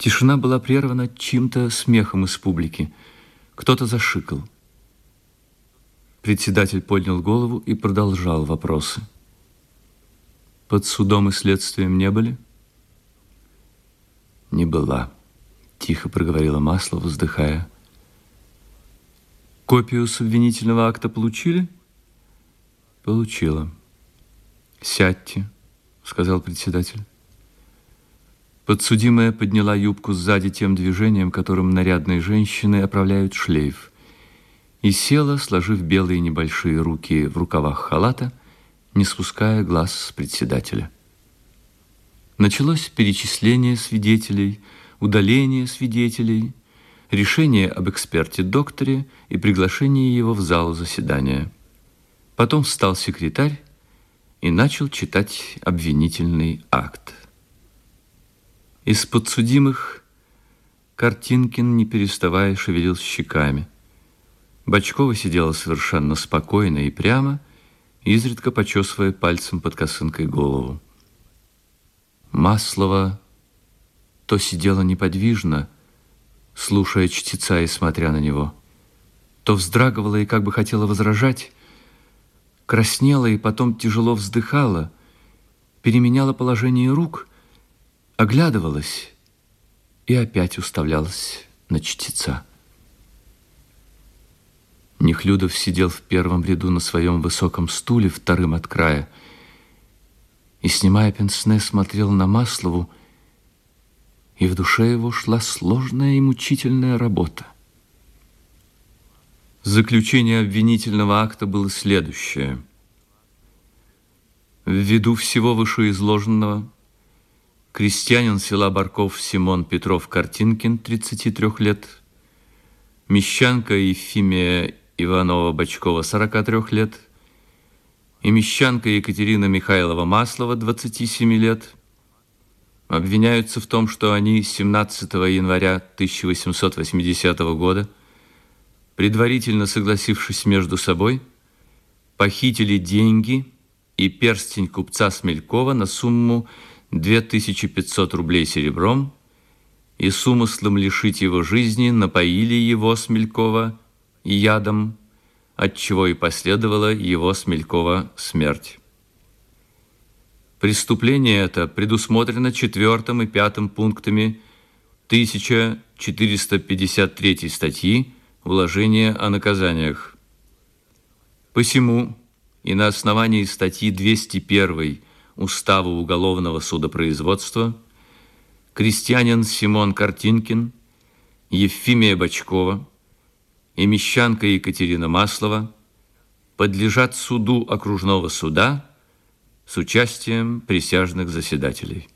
Тишина была прервана чьим-то смехом из публики. Кто-то зашикал. Председатель поднял голову и продолжал вопросы. Под судом и следствием не были? Не была, тихо проговорила Маслова, вздыхая. Копию с обвинительного акта получили? Получила. Сядьте, сказал председатель. Подсудимая подняла юбку сзади тем движением, которым нарядные женщины оправляют шлейф, и села, сложив белые небольшие руки в рукавах халата, не спуская глаз с председателя. Началось перечисление свидетелей, удаление свидетелей, решение об эксперте-докторе и приглашение его в зал заседания. Потом встал секретарь и начал читать обвинительный акт. Из подсудимых Картинкин, не переставая, шевелил щеками. Бочкова сидела совершенно спокойно и прямо, изредка почесывая пальцем под косынкой голову. Маслова то сидела неподвижно, слушая чтеца и смотря на него, то вздрагивала и как бы хотела возражать, краснела и потом тяжело вздыхала, переменяла положение рук оглядывалась и опять уставлялась на чтеца. Нехлюдов сидел в первом ряду на своем высоком стуле, вторым от края, и, снимая пенсне, смотрел на Маслову, и в душе его шла сложная и мучительная работа. Заключение обвинительного акта было следующее. Ввиду всего вышеизложенного, крестьянин села Барков Симон Петров Картинкин, 33 лет, мещанка Ефимия Иванова-Бочкова, 43 лет, и мещанка Екатерина Михайлова-Маслова, 27 лет, обвиняются в том, что они 17 января 1880 года, предварительно согласившись между собой, похитили деньги и перстень купца Смелькова на сумму 2500 рублей серебром и с умыслом лишить его жизни напоили его Смелькова ядом, от чего и последовала его Смелькова смерть. Преступление это предусмотрено четвертым и пятым пунктами 1453 статьи «Уложение о наказаниях». Посему и на основании статьи 201 Устава уголовного судопроизводства, крестьянин Симон Картинкин, Евфимия Бочкова и мещанка Екатерина Маслова подлежат суду окружного суда с участием присяжных заседателей.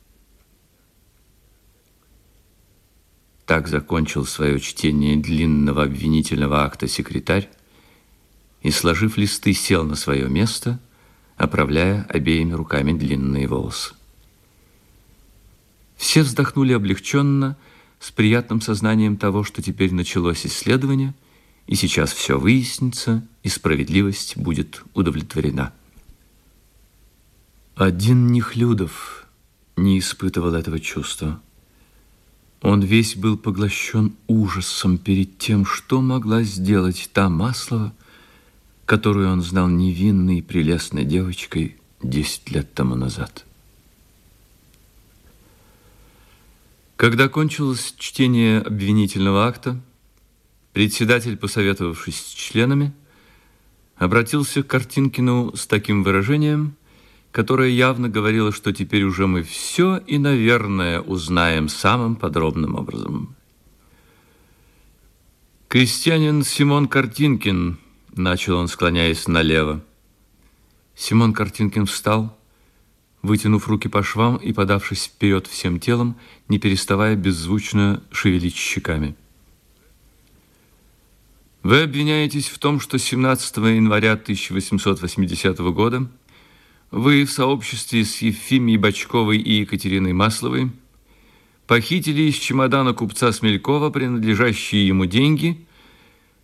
Так закончил свое чтение длинного обвинительного акта секретарь и, сложив листы, сел на свое место – оправляя обеими руками длинные волосы. Все вздохнули облегченно, с приятным сознанием того, что теперь началось исследование, и сейчас все выяснится, и справедливость будет удовлетворена. Один Нехлюдов не испытывал этого чувства. Он весь был поглощен ужасом перед тем, что могла сделать та Маслова, которую он знал невинной и прелестной девочкой десять лет тому назад. Когда кончилось чтение обвинительного акта, председатель, посоветовавшись с членами, обратился к Картинкину с таким выражением, которое явно говорило, что теперь уже мы все и, наверное, узнаем самым подробным образом. Крестьянин Симон Картинкин – Начал он, склоняясь налево. Симон Картинкин встал, вытянув руки по швам и подавшись вперед всем телом, не переставая беззвучно шевелить щеками. Вы обвиняетесь в том, что 17 января 1880 года вы в сообществе с Ефимией Бочковой и Екатериной Масловой похитили из чемодана купца Смелькова принадлежащие ему деньги –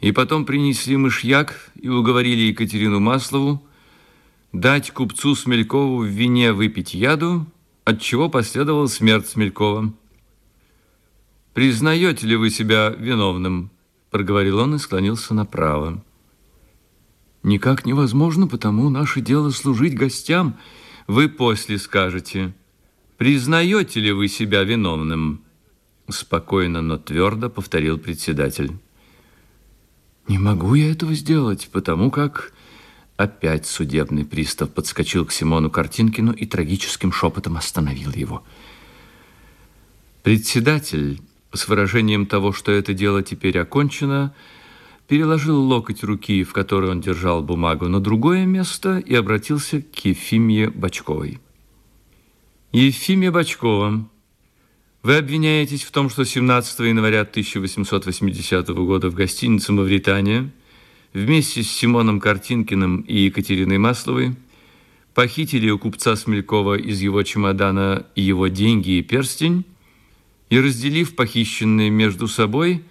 и потом принесли мышьяк и уговорили Екатерину Маслову дать купцу Смелькову в вине выпить яду, от чего последовала смерть Смелькова. «Признаете ли вы себя виновным?» Проговорил он и склонился направо. «Никак невозможно, потому наше дело служить гостям. Вы после скажете, признаете ли вы себя виновным?» Спокойно, но твердо повторил председатель. «Не могу я этого сделать, потому как...» Опять судебный пристав подскочил к Симону Картинкину и трагическим шепотом остановил его. Председатель, с выражением того, что это дело теперь окончено, переложил локоть руки, в которой он держал бумагу, на другое место и обратился к Ефимье Бочковой. Ефимия Бочкова, вы обвиняетесь в том, что 17 января 1880 года в гостинице «Мавритания» вместе с Симоном Картинкиным и Екатериной Масловой похитили у купца Смелькова из его чемодана его деньги и перстень и, разделив похищенные между собой,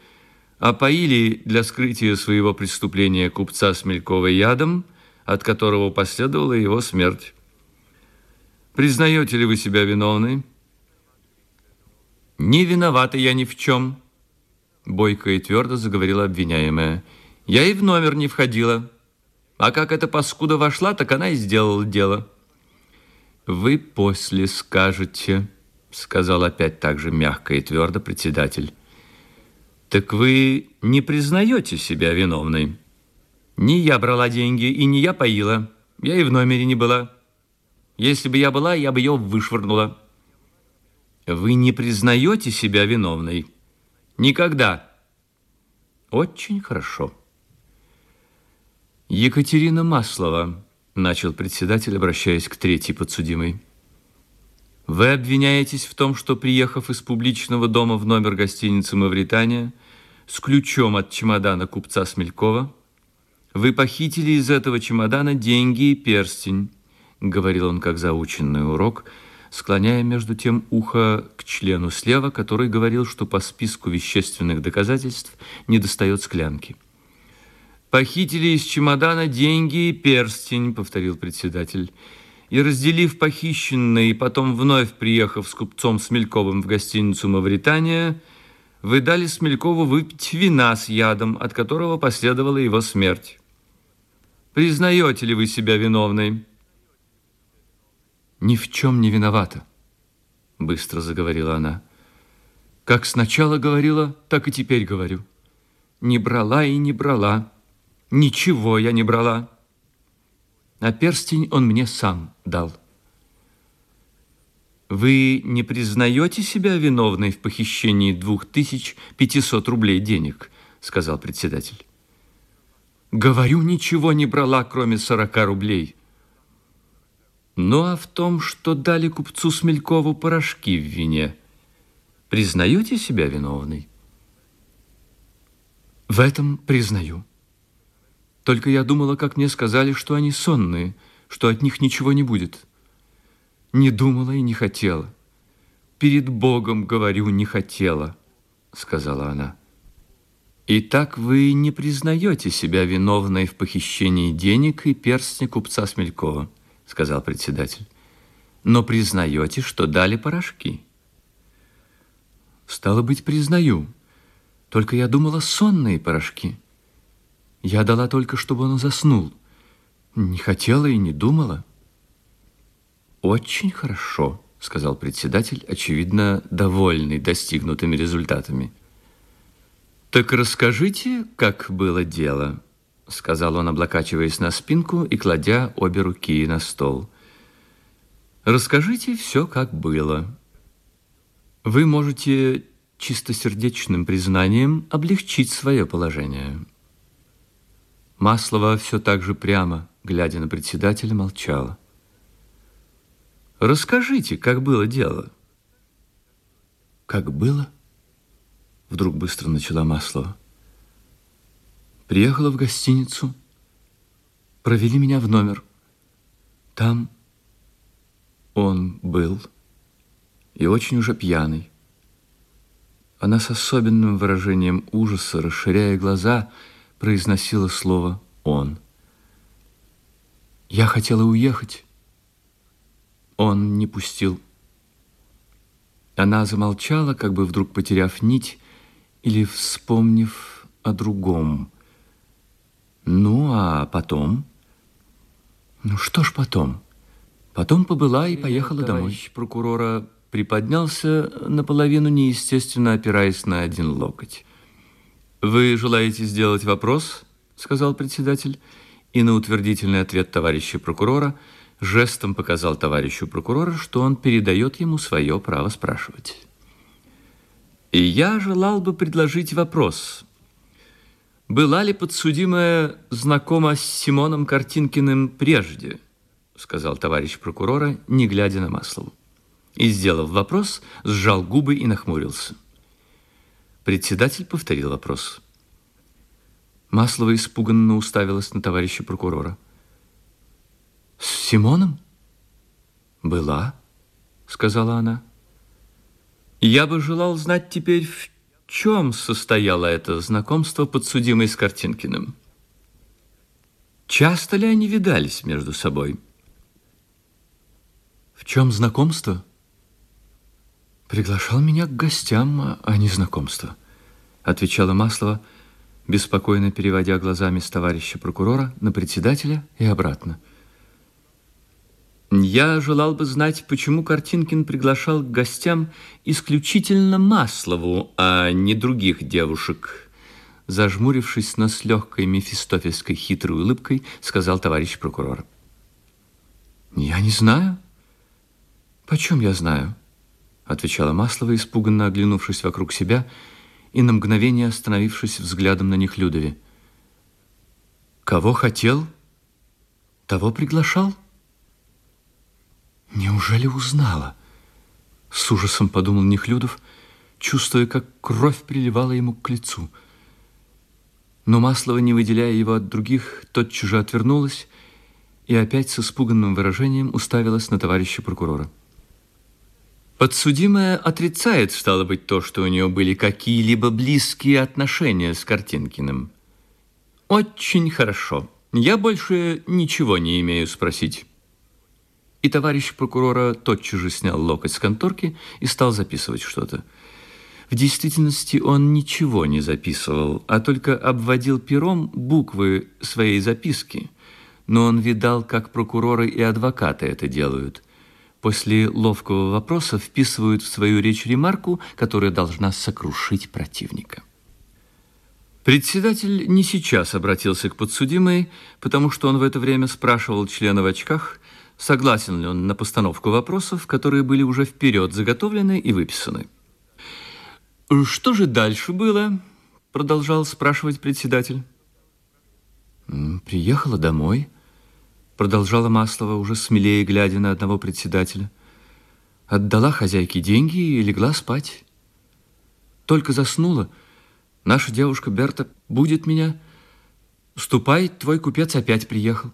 опоили для скрытия своего преступления купца Смелькова ядом, от которого последовала его смерть. Признаете ли вы себя виновной? Не виновата я ни в чем, бойко и твердо заговорила обвиняемая. Я и в номер не входила. А как эта паскуда вошла, так она и сделала дело. Вы после скажете, сказал опять так же мягко и твердо председатель. Так вы не признаете себя виновной? Не я брала деньги и не я поила. Я и в номере не была. Если бы я была, я бы ее вышвырнула. Вы не признаете себя виновной? Никогда. Очень хорошо. Екатерина Маслова, начал председатель, обращаясь к третьей подсудимой. Вы обвиняетесь в том, что, приехав из публичного дома в номер гостиницы «Мавритания» с ключом от чемодана купца Смелькова, вы похитили из этого чемодана деньги и перстень, говорил он как заученный урок, склоняя между тем ухо к члену слева, который говорил, что по списку вещественных доказательств не достает склянки. «Похитили из чемодана деньги и перстень», — повторил председатель. И, разделив похищенное, и потом вновь приехав с купцом Смельковым в гостиницу «Мавритания», вы дали Смелькову выпить вина с ядом, от которого последовала его смерть. Признаете ли вы себя виновной? Ни в чем не виновата, быстро заговорила она. Как сначала говорила, так и теперь говорю. Не брала и не брала. Ничего я не брала. А перстень он мне сам дал. Вы не признаете себя виновной в похищении 2500 рублей денег, сказал председатель. Говорю, ничего не брала, кроме 40 рублей. Ну а в том, что дали купцу Смелькову порошки в вине, признаете себя виновной? В этом признаю. Только я думала, как мне сказали, что они сонные, что от них ничего не будет. Не думала и не хотела. Перед Богом, говорю, не хотела, сказала она. Итак, вы не признаете себя виновной в похищении денег и перстня купца Смелькова, сказал председатель. Но признаете, что дали порошки. Стало быть, признаю. Только я думала, сонные порошки. Я дала только, чтобы он заснул. Не хотела и не думала. Очень хорошо, сказал председатель, очевидно, довольный достигнутыми результатами. Так расскажите, как было дело, сказал он, облокачиваясь на спинку и кладя обе руки на стол. Расскажите все, как было. Вы можете чистосердечным признанием облегчить свое положение. Маслова все так же прямо, глядя на председателя, молчала. «Расскажите, как было дело?» «Как было?» Вдруг быстро начала Маслова. «Приехала в гостиницу, провели меня в номер. Там он был, и очень уже пьяный. Она с особенным выражением ужаса, расширяя глаза, произносила слово «он». Я хотела уехать. Он не пустил. Она замолчала, как бы вдруг потеряв нить или вспомнив о другом. Ну, а потом? Ну, что ж потом? Потом побыла и поехала домой. прокурора приподнялся наполовину неестественно, опираясь на один локоть. «Вы желаете сделать вопрос?» — сказал председатель. И на утвердительный ответ товарища прокурора жестом показал товарищу прокурора, что он передает ему свое право спрашивать. «И я желал бы предложить вопрос. Была ли подсудимая знакома с Симоном Картинкиным прежде?» сказал товарищ прокурора, не глядя на Маслову. И, сделав вопрос, сжал губы и нахмурился. Председатель повторил вопрос. Маслова испуганно уставилась на товарища прокурора. «С Симоном?» «Была», — сказала она. «Я бы желал знать теперь, в чем состояло это знакомство подсудимой с Картинкиным. Часто ли они видались между собой?» «В чем знакомство?» «Приглашал меня к гостям, а не знакомство», — отвечала Маслова, беспокойно переводя глазами с товарища прокурора на председателя и обратно. «Я желал бы знать, почему Картинкин приглашал к гостям исключительно Маслову, а не других девушек». Зажмурившись, но с легкой мефистофельской хитрой улыбкой, сказал товарищ прокурор. «Я не знаю. Почем я знаю?» отвечала Маслова, испуганно оглянувшись вокруг себя и на мгновение остановившись взглядом на них Людове. «Кого хотел, того приглашал?» «Неужели узнала?» С ужасом подумал Нехлюдов, чувствуя, как кровь приливала ему к лицу. Но Маслова, не выделяя его от других, тотчас же отвернулась и опять с испуганным выражением уставилась на товарища прокурора. Подсудимая отрицает, стало быть, то, что у нее были какие-либо близкие отношения с Картинкиным. Очень хорошо. Я больше ничего не имею спросить. И товарищ прокурора тотчас же снял локоть с конторки и стал записывать что-то. В действительности он ничего не записывал, а только обводил пером буквы своей записки. Но он видал, как прокуроры и адвокаты это делают – после ловкого вопроса вписывают в свою речь ремарку, которая должна сокрушить противника. Председатель не сейчас обратился к подсудимой, потому что он в это время спрашивал члена в очках, согласен ли он на постановку вопросов, которые были уже вперед заготовлены и выписаны. «Что же дальше было?» – продолжал спрашивать председатель. «Приехала домой», продолжала Маслова, уже смелее глядя на одного председателя. Отдала хозяйке деньги и легла спать. Только заснула. Наша девушка Берта будет меня. Ступай, твой купец опять приехал.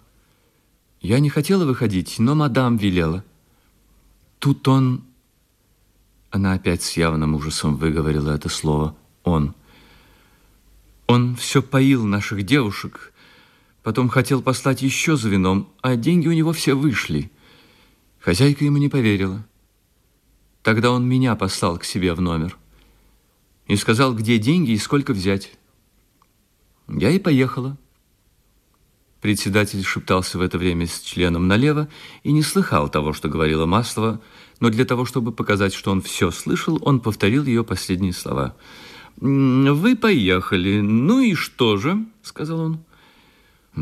Я не хотела выходить, но мадам велела. Тут он... Она опять с явным ужасом выговорила это слово «он». Он все поил наших девушек, Потом хотел послать еще за вином, а деньги у него все вышли. Хозяйка ему не поверила. Тогда он меня послал к себе в номер и сказал, где деньги и сколько взять. Я и поехала. Председатель шептался в это время с членом налево и не слыхал того, что говорила Маслова, но для того, чтобы показать, что он все слышал, он повторил ее последние слова. «Вы поехали. Ну и что же?» — сказал он.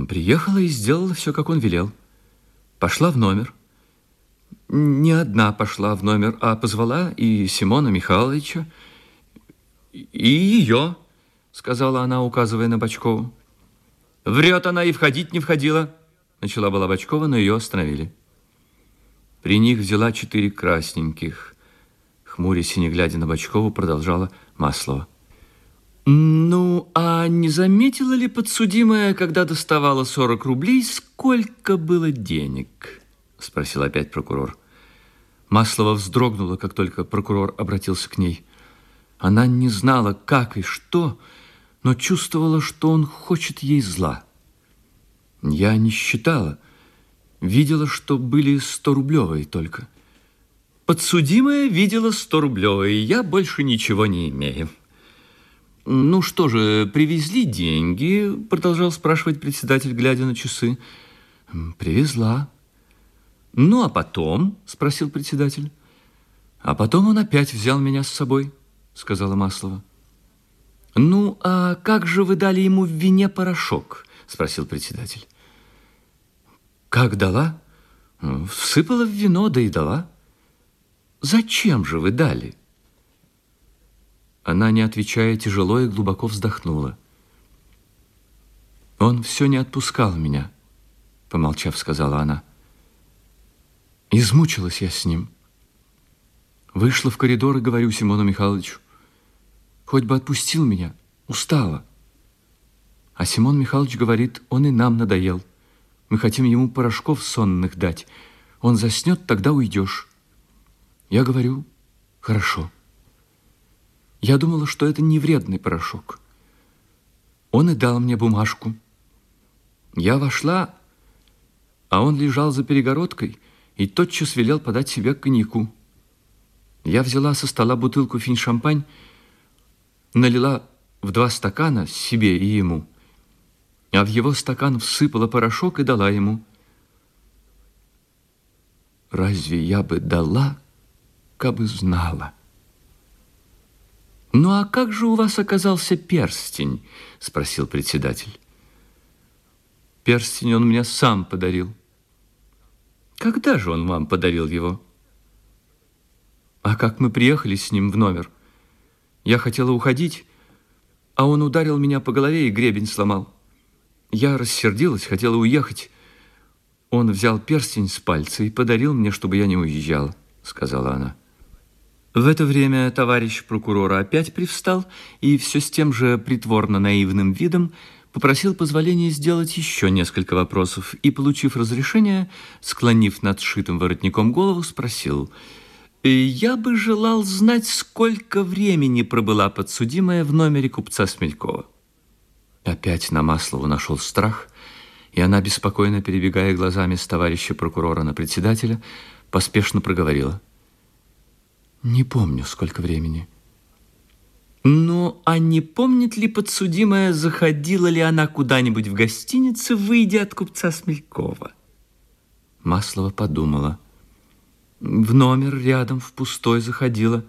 Приехала и сделала все, как он велел. Пошла в номер. Не одна пошла в номер, а позвала и Симона Михайловича, и ее, сказала она, указывая на Бочкову. Врет она и входить не входила, начала была Бочкова, но ее остановили. При них взяла четыре красненьких. Хмурясь и не глядя на Бочкову, продолжала Маслова. Ну, а не заметила ли подсудимая, когда доставала 40 рублей, сколько было денег? Спросил опять прокурор. Маслова вздрогнула, как только прокурор обратился к ней. Она не знала, как и что, но чувствовала, что он хочет ей зла. Я не считала. Видела, что были сто рублевые только. Подсудимая видела 100 рублей, я больше ничего не имею. Ну что же, привезли деньги, продолжал спрашивать председатель, глядя на часы. Привезла. Ну, а потом, спросил председатель. А потом он опять взял меня с собой, сказала Маслова. Ну, а как же вы дали ему в вине порошок? Спросил председатель. Как дала? Всыпала в вино, да и дала. Зачем же вы дали? Она, не отвечая, тяжело и глубоко вздохнула. Он все не отпускал меня, помолчав, сказала она. Измучилась я с ним. Вышла в коридор и говорю Симону Михайловичу, хоть бы отпустил меня, устала. А Симон Михайлович говорит, он и нам надоел. Мы хотим ему порошков сонных дать. Он заснет, тогда уйдешь. Я говорю, хорошо. Я думала, что это не вредный порошок. Он и дал мне бумажку. Я вошла, а он лежал за перегородкой и тотчас велел подать себе коньяку. Я взяла со стола бутылку финь-шампань, налила в два стакана себе и ему, а в его стакан всыпала порошок и дала ему. Разве я бы дала, кабы знала? «Ну а как же у вас оказался перстень?» – спросил председатель. «Перстень он мне сам подарил». «Когда же он вам подарил его?» «А как мы приехали с ним в номер? Я хотела уходить, а он ударил меня по голове и гребень сломал. Я рассердилась, хотела уехать. Он взял перстень с пальца и подарил мне, чтобы я не уезжала», – сказала она. В это время товарищ прокурора опять привстал и все с тем же притворно-наивным видом попросил позволения сделать еще несколько вопросов и, получив разрешение, склонив над сшитым воротником голову, спросил «Я бы желал знать, сколько времени пробыла подсудимая в номере купца Смелькова». Опять на Маслову нашел страх, и она, беспокойно перебегая глазами с товарища прокурора на председателя, поспешно проговорила – не помню, сколько времени. Ну, а не помнит ли подсудимая, заходила ли она куда-нибудь в гостинице, выйдя от купца Смелькова? Маслова подумала. В номер рядом, в пустой заходила,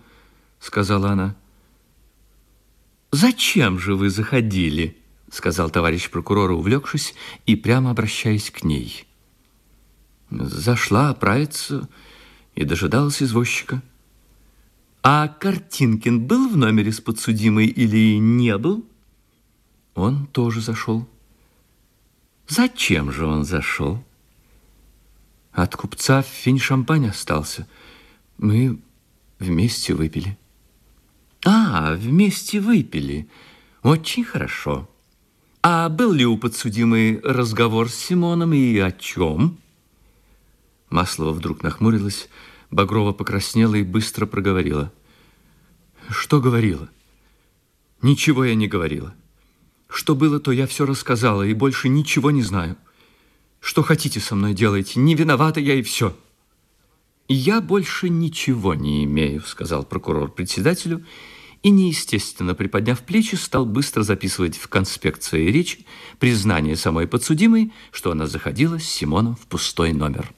сказала она. «Зачем же вы заходили?» сказал товарищ прокурор, увлекшись и прямо обращаясь к ней. Зашла оправиться и дожидалась извозчика. А Картинкин был в номере с подсудимой или не был? Он тоже зашел. Зачем же он зашел? От купца финь-шампань остался. Мы вместе выпили. А, вместе выпили. Очень хорошо. А был ли у подсудимой разговор с Симоном и о чем? Маслова вдруг нахмурилась, Багрова покраснела и быстро проговорила. Что говорила? Ничего я не говорила. Что было, то я все рассказала и больше ничего не знаю. Что хотите со мной делайте, не виновата я и все. Я больше ничего не имею, сказал прокурор председателю, и неестественно, приподняв плечи, стал быстро записывать в конспект своей речи признание самой подсудимой, что она заходила с Симоном в пустой номер.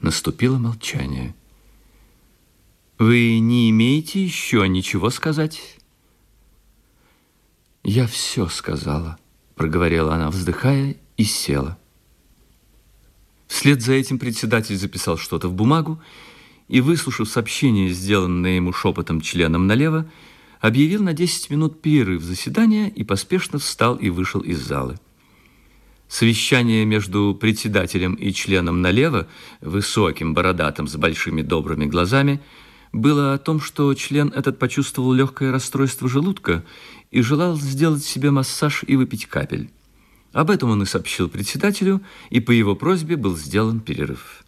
Наступило молчание. «Вы не имеете еще ничего сказать?» «Я все сказала», — проговорила она, вздыхая, и села. Вслед за этим председатель записал что-то в бумагу и, выслушав сообщение, сделанное ему шепотом членом налево, объявил на 10 минут перерыв заседания и поспешно встал и вышел из залы. Совещание между председателем и членом налево, высоким, бородатым, с большими добрыми глазами, было о том, что член этот почувствовал легкое расстройство желудка и желал сделать себе массаж и выпить капель. Об этом он и сообщил председателю, и по его просьбе был сделан перерыв.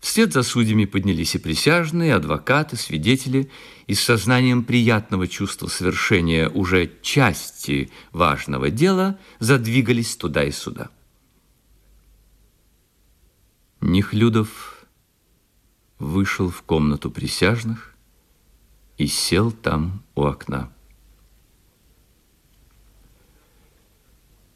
Вслед за судьями поднялись и присяжные, адвокаты, свидетели, и с сознанием приятного чувства совершения уже части важного дела задвигались туда и сюда. Нехлюдов вышел в комнату присяжных и сел там у окна.